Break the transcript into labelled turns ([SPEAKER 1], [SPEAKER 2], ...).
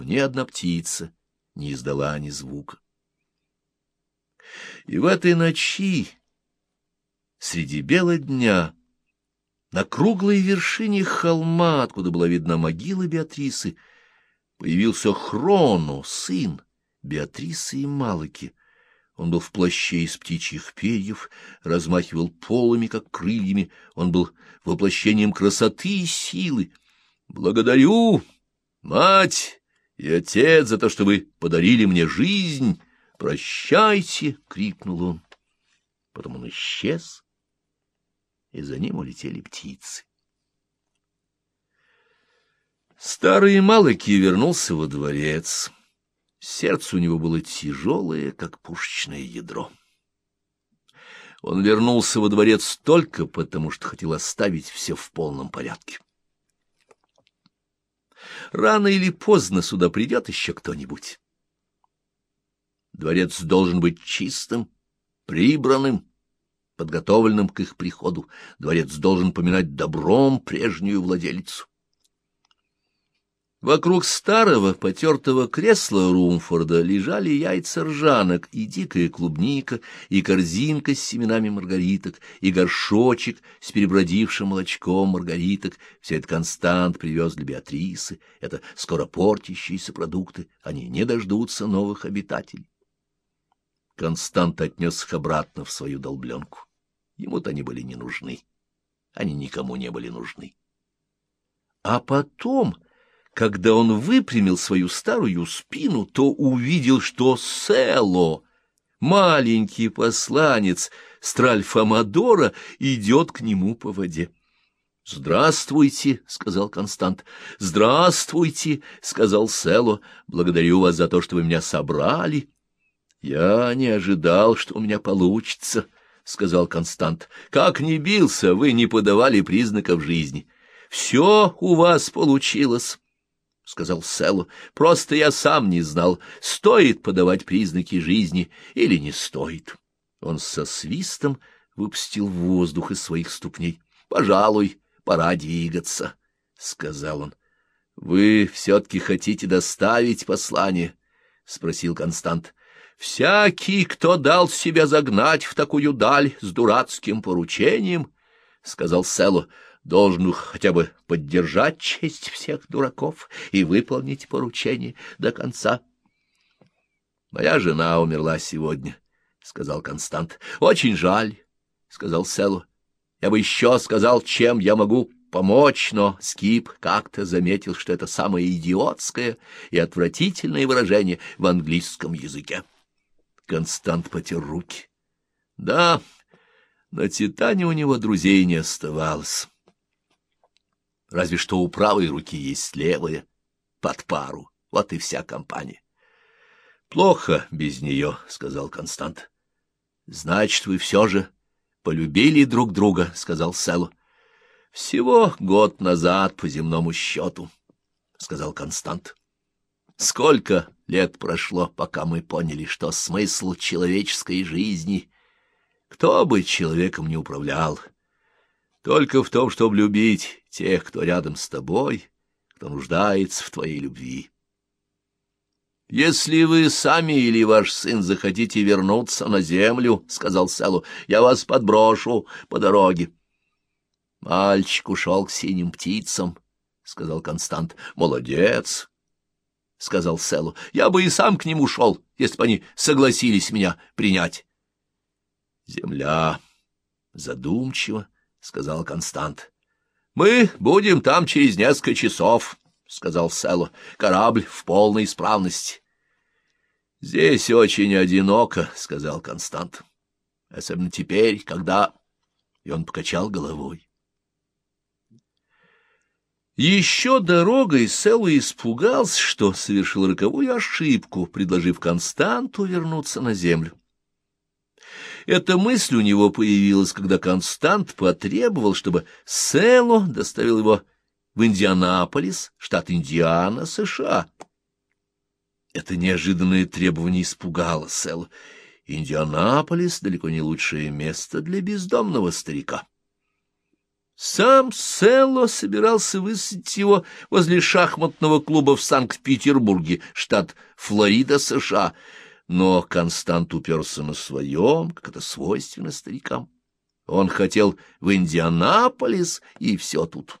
[SPEAKER 1] но ни одна птица не издала ни звука. И в этой ночи, среди бела дня, на круглой вершине холма, откуда была видна могила Беатрисы, появился Хрону, сын Беатрисы и Малыки. Он был в плаще из птичьих перьев, размахивал полами, как крыльями. Он был воплощением красоты и силы. «Благодарю, мать и отец, за то, что вы подарили мне жизнь. Прощайте!» — крикнул он. Потом он исчез и за ним улетели птицы. Старый Малыки вернулся во дворец. Сердце у него было тяжелое, как пушечное ядро. Он вернулся во дворец только потому, что хотел оставить все в полном порядке. Рано или поздно сюда придет еще кто-нибудь. Дворец должен быть чистым, прибранным, подготовленным к их приходу. Дворец должен поминать добром прежнюю владелицу. Вокруг старого потертого кресла Румфорда лежали яйца ржанок и дикая клубника, и корзинка с семенами маргариток, и горшочек с перебродившим молочком маргариток. Все это Констант привез для Беатрисы. Это скоро портящиеся продукты, они не дождутся новых обитателей. Констант отнес их обратно в свою долбленку. Ему-то они были не нужны. Они никому не были нужны. А потом, когда он выпрямил свою старую спину, то увидел, что Село, маленький посланец Стральфамадора, идет к нему по воде. — Здравствуйте, — сказал Констант. — Здравствуйте, — сказал Село. — Благодарю вас за то, что вы меня собрали. — Я не ожидал, что у меня получится, —— сказал Констант. — Как ни бился, вы не подавали признаков жизни. — Все у вас получилось, — сказал Селу. — Просто я сам не знал, стоит подавать признаки жизни или не стоит. Он со свистом выпустил воздух из своих ступней. — Пожалуй, пора двигаться, — сказал он. — Вы все-таки хотите доставить послание? — спросил Констант. Всякий, кто дал себя загнать в такую даль с дурацким поручением, — сказал Село, — должен хотя бы поддержать честь всех дураков и выполнить поручение до конца. — Моя жена умерла сегодня, — сказал Констант. — Очень жаль, — сказал Село. — Я бы еще сказал, чем я могу помочь, но Скип как-то заметил, что это самое идиотское и отвратительное выражение в английском языке. Констант потер руки. Да, на Титане у него друзей не оставалось. Разве что у правой руки есть левая, под пару. Вот и вся компания. — Плохо без нее, — сказал Констант. — Значит, вы все же полюбили друг друга, — сказал Селу. — Всего год назад по земному счету, — сказал Констант. — Сколько лет прошло, пока мы поняли, что смысл человеческой жизни, кто бы человеком не управлял, только в том, чтобы любить тех, кто рядом с тобой, кто нуждается в твоей любви. «Если вы сами или ваш сын захотите вернуться на землю, — сказал Селу, — я вас подброшу по дороге». «Мальчик ушел к синим птицам», — сказал Констант. «Молодец!» — сказал Селу. — Я бы и сам к нему шел, если бы они согласились меня принять. — Земля задумчиво, — сказал Констант. — Мы будем там через несколько часов, — сказал Селу. — Корабль в полной исправности. — Здесь очень одиноко, — сказал Констант. — Особенно теперь, когда... И он покачал головой. Еще дорогой Селла испугался, что совершил роковую ошибку, предложив Константу вернуться на землю. Эта мысль у него появилась, когда Констант потребовал, чтобы Селло доставил его в Индианаполис, штат Индиана, США. Это неожиданное требование испугало Селло. Индианаполис — далеко не лучшее место для бездомного старика. Сам Селло собирался высадить его возле шахматного клуба в Санкт-Петербурге, штат Флорида, США, но Констант уперся на своем, как это свойственно старикам. Он хотел в Индианаполис, и все тут.